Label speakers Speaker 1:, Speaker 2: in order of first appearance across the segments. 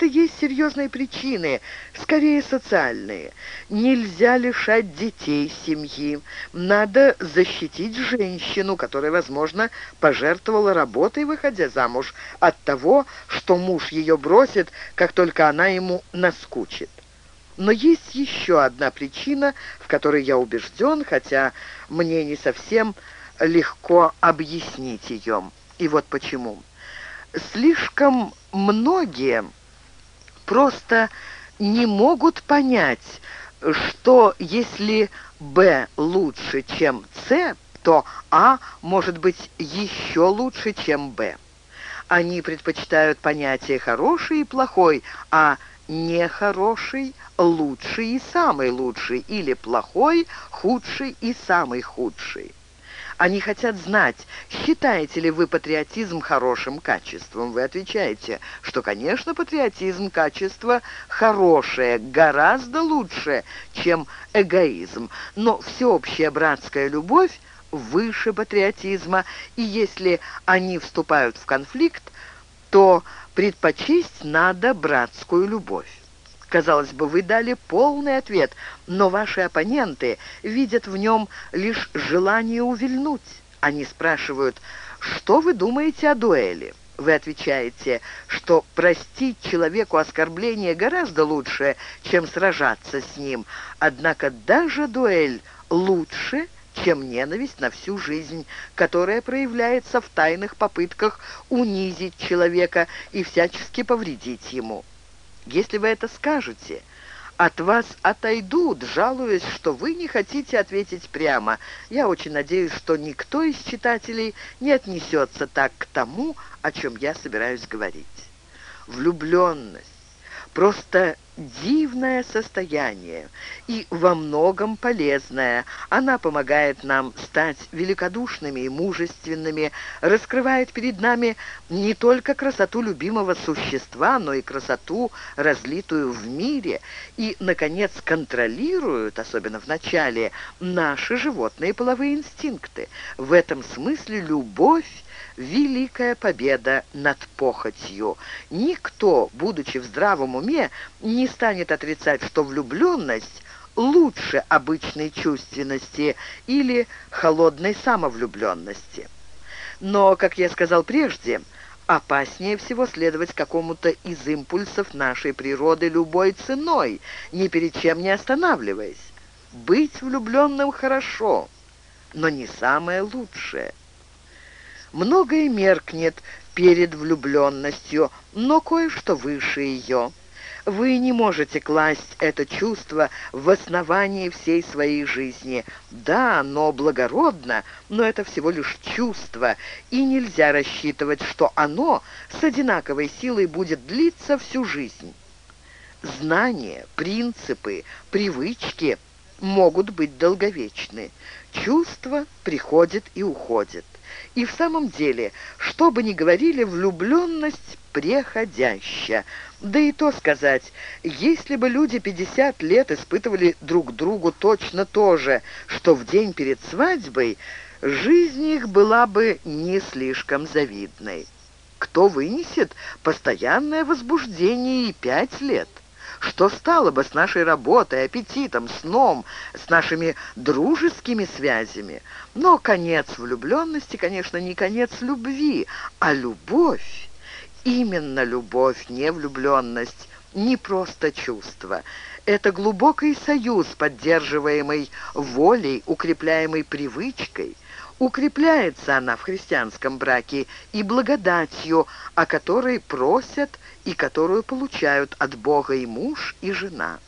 Speaker 1: это есть серьезные причины, скорее социальные. Нельзя лишать детей семьи. Надо защитить женщину, которая, возможно, пожертвовала работой, выходя замуж, от того, что муж ее бросит, как только она ему наскучит. Но есть еще одна причина, в которой я убежден, хотя мне не совсем легко объяснить ее. И вот почему. Слишком многие просто не могут понять, что если Б лучше, чем С, то А может быть еще лучше, чем Б. Они предпочитают понятие «хороший» и «плохой», а нехороший, лучший и самый лучший, или плохой, худший и самый худший. Они хотят знать, считаете ли вы патриотизм хорошим качеством. Вы отвечаете, что, конечно, патриотизм – качество хорошее, гораздо лучше, чем эгоизм. Но всеобщая братская любовь выше патриотизма, и если они вступают в конфликт, то предпочесть надо братскую любовь. Казалось бы, вы дали полный ответ, но ваши оппоненты видят в нем лишь желание увильнуть. Они спрашивают, что вы думаете о дуэли? Вы отвечаете, что простить человеку оскорбление гораздо лучше, чем сражаться с ним. Однако даже дуэль лучше, чем ненависть на всю жизнь, которая проявляется в тайных попытках унизить человека и всячески повредить ему. Если вы это скажете, от вас отойдут, жалуясь, что вы не хотите ответить прямо. Я очень надеюсь, что никто из читателей не отнесется так к тому, о чем я собираюсь говорить. Влюбленность просто дивное состояние и во многом полезное. Она помогает нам стать великодушными и мужественными, раскрывает перед нами не только красоту любимого существа, но и красоту, разлитую в мире, и, наконец, контролирует, особенно в начале, наши животные половые инстинкты. В этом смысле любовь великая победа над похотью. Никто, будучи в здравом уме, не станет отрицать, что влюбленность лучше обычной чувственности или холодной самовлюбленности. Но, как я сказал прежде, опаснее всего следовать какому-то из импульсов нашей природы любой ценой, ни перед чем не останавливаясь. Быть влюбленным хорошо, но не самое лучшее. Многое меркнет перед влюбленностью, но кое-что выше ее. Вы не можете класть это чувство в основании всей своей жизни. Да, оно благородно, но это всего лишь чувство, и нельзя рассчитывать, что оно с одинаковой силой будет длиться всю жизнь. Знания, принципы, привычки могут быть долговечны. Чувство приходит и уходит. И в самом деле, что бы ни говорили, влюбленность преходящая. Да и то сказать, если бы люди 50 лет испытывали друг другу точно то же, что в день перед свадьбой, жизнь их была бы не слишком завидной. Кто вынесет постоянное возбуждение и пять лет? Что стало бы с нашей работой, аппетитом, сном, с нашими дружескими связями? Но конец влюбленности, конечно, не конец любви, а любовь. Именно любовь, не влюбленность, не просто чувство. Это глубокий союз, поддерживаемый волей, укрепляемый привычкой. Укрепляется она в христианском браке и благодатью, о которой просят и которую получают от Бога и муж, и жена.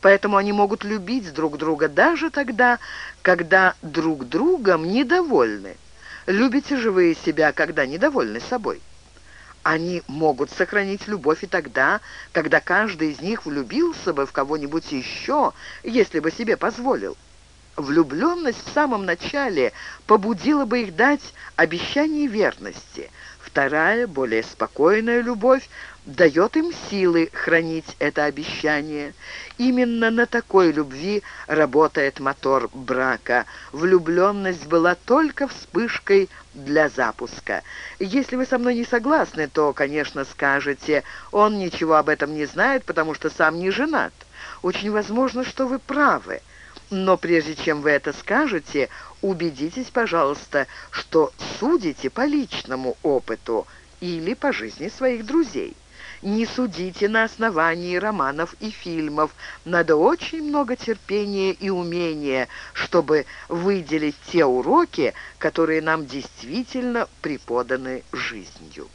Speaker 1: Поэтому они могут любить друг друга даже тогда, когда друг другом недовольны. Любите же вы себя, когда недовольны собой? Они могут сохранить любовь и тогда, когда каждый из них влюбился бы в кого-нибудь еще, если бы себе позволил. Влюбленность в самом начале побудила бы их дать обещание верности – Вторая, более спокойная любовь дает им силы хранить это обещание. Именно на такой любви работает мотор брака. Влюбленность была только вспышкой для запуска. Если вы со мной не согласны, то, конечно, скажете, он ничего об этом не знает, потому что сам не женат. Очень возможно, что вы правы. Но прежде чем вы это скажете, убедитесь, пожалуйста, что судите по личному опыту или по жизни своих друзей. Не судите на основании романов и фильмов. Надо очень много терпения и умения, чтобы выделить те уроки, которые нам действительно преподаны жизнью.